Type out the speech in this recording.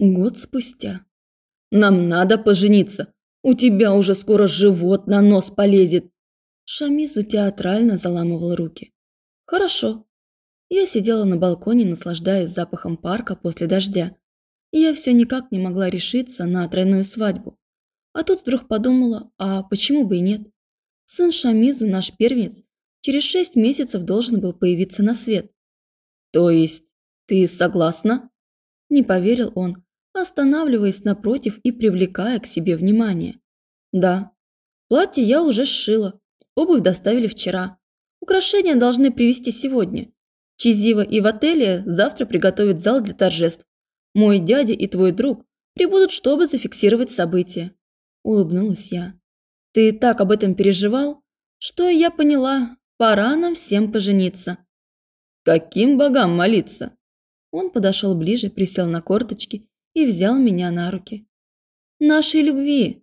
Год спустя. «Нам надо пожениться. У тебя уже скоро живот на нос полезет». Шамизу театрально заламывал руки. «Хорошо». Я сидела на балконе, наслаждаясь запахом парка после дождя. Я все никак не могла решиться на тройную свадьбу. А тут вдруг подумала, а почему бы и нет? Сын Шамизу, наш первенец, через шесть месяцев должен был появиться на свет. То есть ты согласна? Не поверил он, останавливаясь напротив и привлекая к себе внимание. Да, платье я уже сшила, обувь доставили вчера. Украшения должны привезти сегодня. Чизива и в отеле завтра приготовят зал для торжеств. Мой дядя и твой друг прибудут, чтобы зафиксировать события. Улыбнулась я. Ты так об этом переживал, что я поняла, пора нам всем пожениться. Каким богам молиться? Он подошел ближе, присел на корточки и взял меня на руки. Нашей любви,